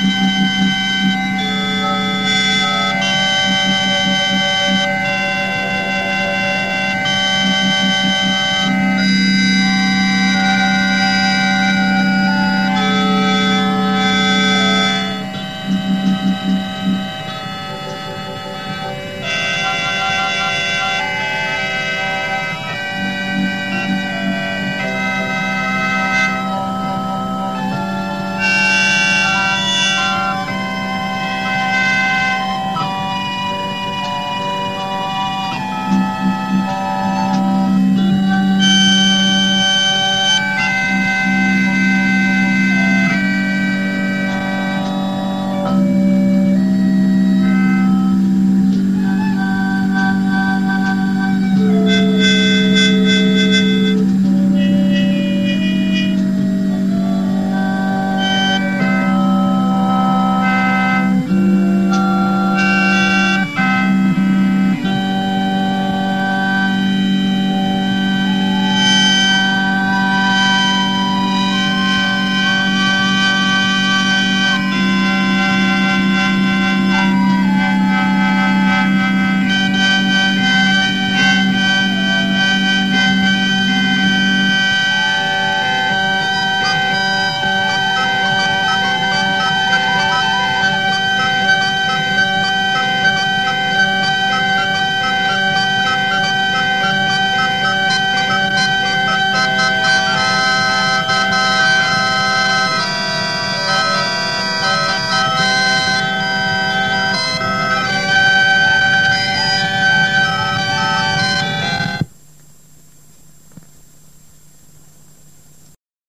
本当に。